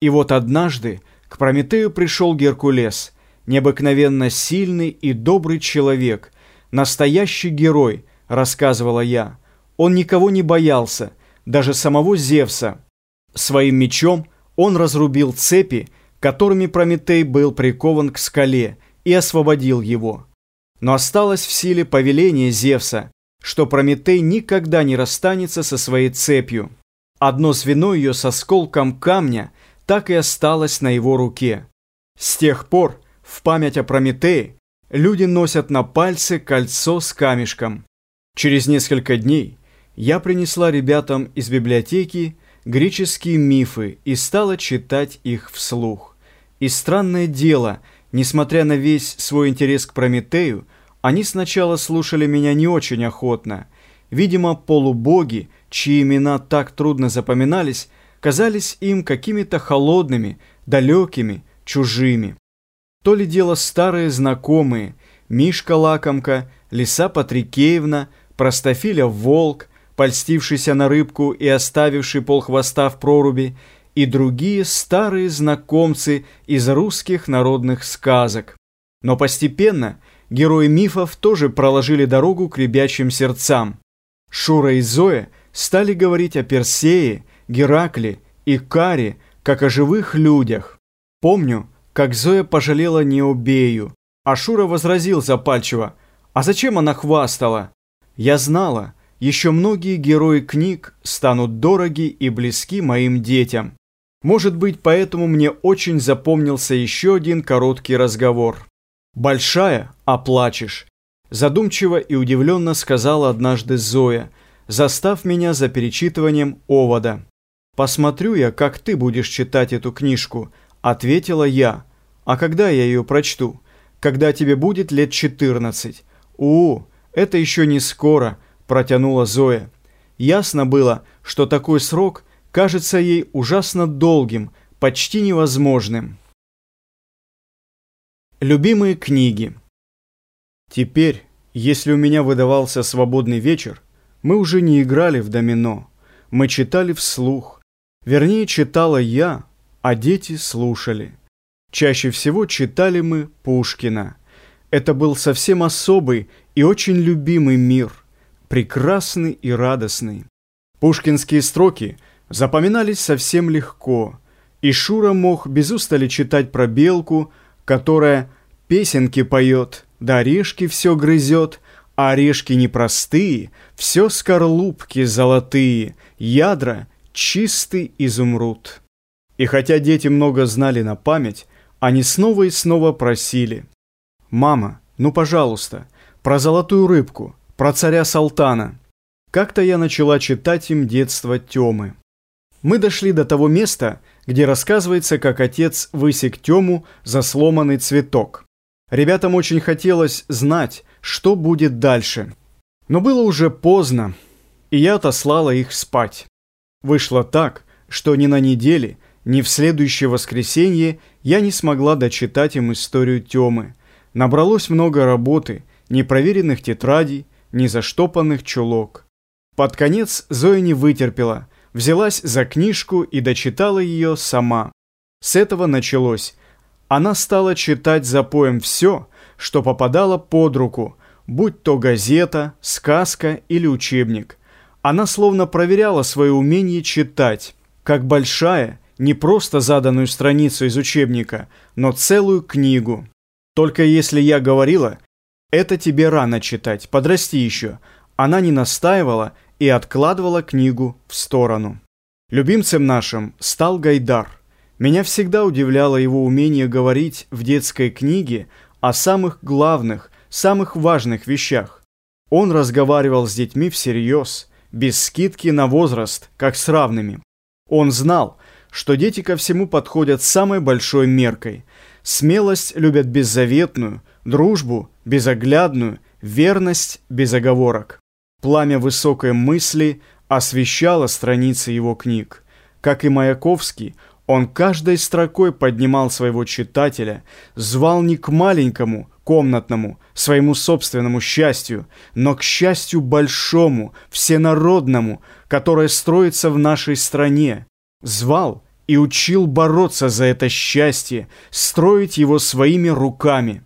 И вот однажды к Прометею пришел Геркулес, необыкновенно сильный и добрый человек, настоящий герой, рассказывала я. Он никого не боялся, даже самого Зевса. Своим мечом он разрубил цепи, которыми Прометей был прикован к скале, и освободил его. Но осталось в силе повеление Зевса, что Прометей никогда не расстанется со своей цепью. Одно звено ее со сколком камня так и осталось на его руке. С тех пор, в память о Прометее, люди носят на пальце кольцо с камешком. Через несколько дней я принесла ребятам из библиотеки греческие мифы и стала читать их вслух. И странное дело, несмотря на весь свой интерес к Прометею, они сначала слушали меня не очень охотно. Видимо, полубоги, чьи имена так трудно запоминались, казались им какими-то холодными, далекими, чужими. То ли дело старые знакомые, Мишка Лакомка, Лиса Патрикеевна, Простофиля Волк, польстившийся на рыбку и оставивший полхвоста в проруби, и другие старые знакомцы из русских народных сказок. Но постепенно герои мифов тоже проложили дорогу к ребячьим сердцам. Шура и Зоя стали говорить о Персее, Геракле и Каре, как о живых людях. Помню, как Зоя пожалела Необею, а Шура возразил запальчиво, а зачем она хвастала? Я знала, еще многие герои книг станут дороги и близки моим детям. Может быть, поэтому мне очень запомнился еще один короткий разговор. «Большая, оплачешь», – задумчиво и удивленно сказала однажды Зоя, застав меня за перечитыванием овода. «Посмотрю я, как ты будешь читать эту книжку», — ответила я. «А когда я ее прочту? Когда тебе будет лет четырнадцать?» «У, это еще не скоро», — протянула Зоя. Ясно было, что такой срок кажется ей ужасно долгим, почти невозможным. Любимые книги Теперь, если у меня выдавался свободный вечер, мы уже не играли в домино. Мы читали вслух, Вернее, читала я, а дети слушали. Чаще всего читали мы Пушкина. Это был совсем особый и очень любимый мир, прекрасный и радостный. Пушкинские строки запоминались совсем легко, и Шура мог без устали читать про белку, которая песенки поет, да орешки все грызет, а орешки непростые, все скорлупки золотые, ядра чистый изумруд. И хотя дети много знали на память, они снова и снова просили. «Мама, ну пожалуйста, про золотую рыбку, про царя Салтана». Как-то я начала читать им детство Темы. Мы дошли до того места, где рассказывается, как отец высек Тему за сломанный цветок. Ребятам очень хотелось знать, что будет дальше. Но было уже поздно, и я отослала их спать. Вышло так, что ни на неделе, ни в следующее воскресенье я не смогла дочитать им историю Тёмы. Набралось много работы, непроверенных тетрадей, незаштопанных чулок. Под конец Зоя не вытерпела, взялась за книжку и дочитала ее сама. С этого началось. Она стала читать за поем все, что попадало под руку, будь то газета, сказка или учебник. Она словно проверяла свое умение читать, как большая, не просто заданную страницу из учебника, но целую книгу. Только если я говорила, это тебе рано читать, подрасти еще, она не настаивала и откладывала книгу в сторону. Любимцем нашим стал Гайдар. Меня всегда удивляло его умение говорить в детской книге о самых главных, самых важных вещах. Он разговаривал с детьми всерьез – без скидки на возраст, как с равными. Он знал, что дети ко всему подходят самой большой меркой. Смелость любят беззаветную, дружбу безоглядную, верность без оговорок. Пламя высокой мысли освещало страницы его книг. Как и Маяковский, он каждой строкой поднимал своего читателя, звал не к маленькому, комнатному, своему собственному счастью, но к счастью большому, всенародному, которое строится в нашей стране. Звал и учил бороться за это счастье, строить его своими руками.